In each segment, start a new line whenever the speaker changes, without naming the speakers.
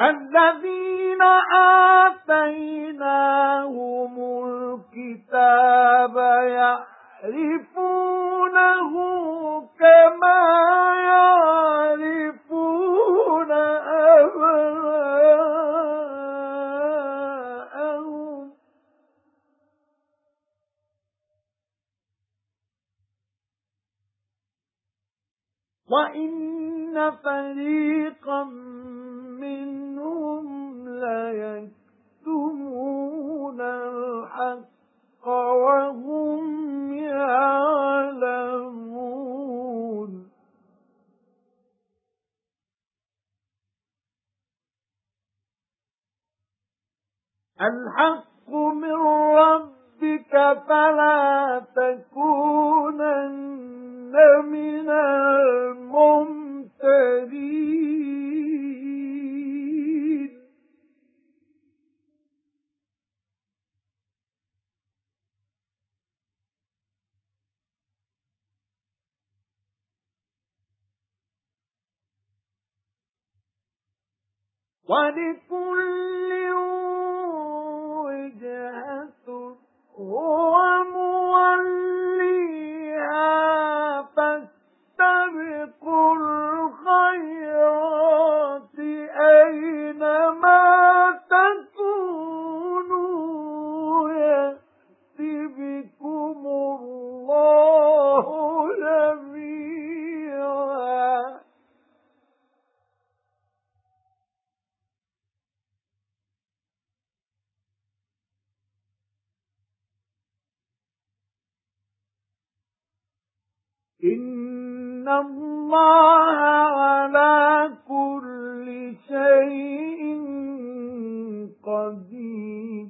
الَّذِينَ آتَيْنَاهُمُ الْكِتَابَ يَعْرِفُونَهُ كَمَا يَعْرِفُونَ أَبْنَاءَهُمْ. وَإِنَّ فَرِيقًا مِنْهُمْ لَيَكْتُمُونَ الْحَقَّ وَهُمْ يَعْلَمُونَ. الْحَقُّ مِنْ رَبِّكَ فَلَا تَكُونَنَّ مِنَ وَلِكُلٍّ وِجْهَةٌ هُوَ مُوَلِّيهَا فَاسْتَبِقُوا إِنَّ اللَّهَ عَلَى كُلِّ شَيْءٍ قَدِيرٌ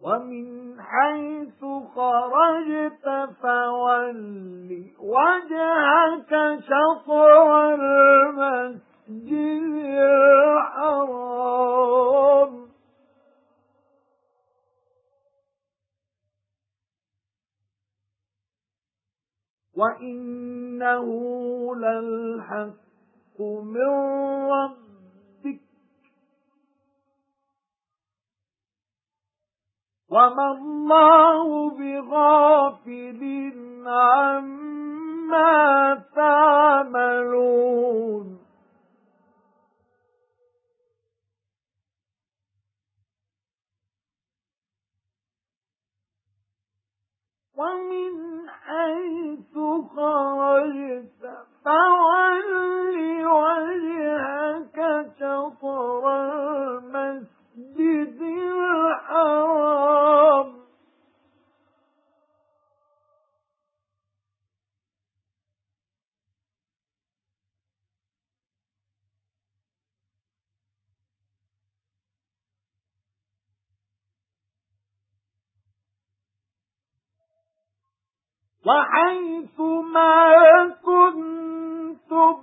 وَمِنْ حَيْثُ خَرَجْتَ فَوَلِّ وَجْهَكَ شَطْرَ الْمَسْجِدِ. وَإِنَّهُ لَلْحَقُّ مِنْ رَبِّكَ وَمَا اللَّهُ بِغَافِلٍ عَمَّا تَعْمَلُونَ وَمِنْ حَيْثُ خَرَجْتَ فَوَلِّ وَحَيْثُ مَا كُنتُمْ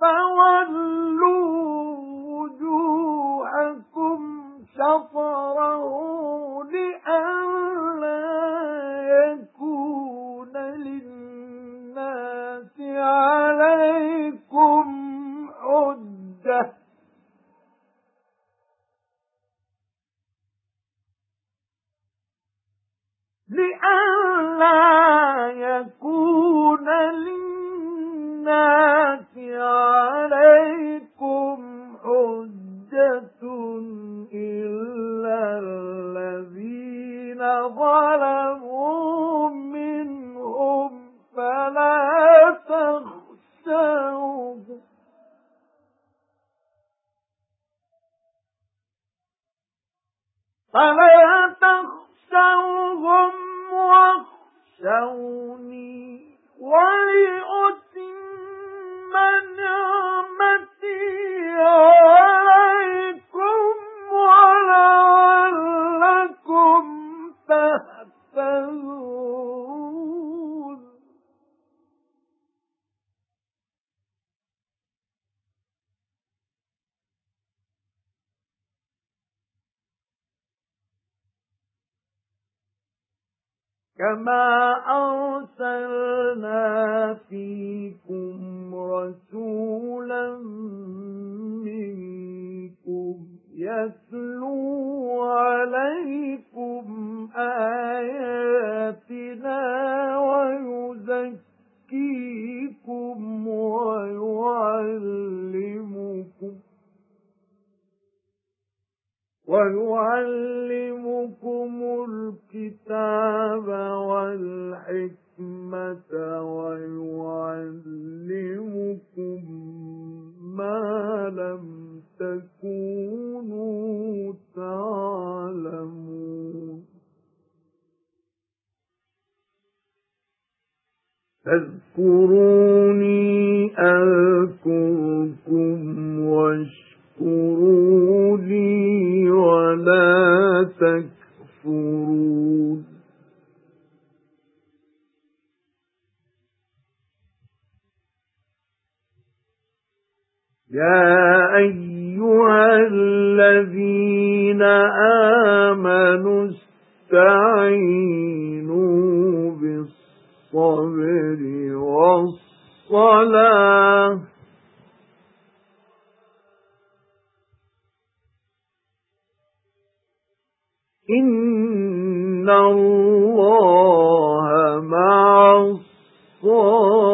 فَوَلُّوا فَلَا تَخْشَوْهُمْ وَاخْشَوْنِي كَمَا أَرْسَلْنَا فِيكُمْ رَسُولًا مِنْكُمْ يَتْلُو وَيُعَلِّمُكُمُ الْكِتَابَ وَالْحِكْمَةَ وَيُعَلِّمُكُم مَّا لَمْ تَكُونُوا تَعْلَمُونَ. فاذكروني أذكركم واشكروا لي ولا تكفرون. يا أيها الذين آمنوا استعينوا بالصبر والصلاة. إِنَّ اللَّهَ مَعَ الصَّابِرِينَ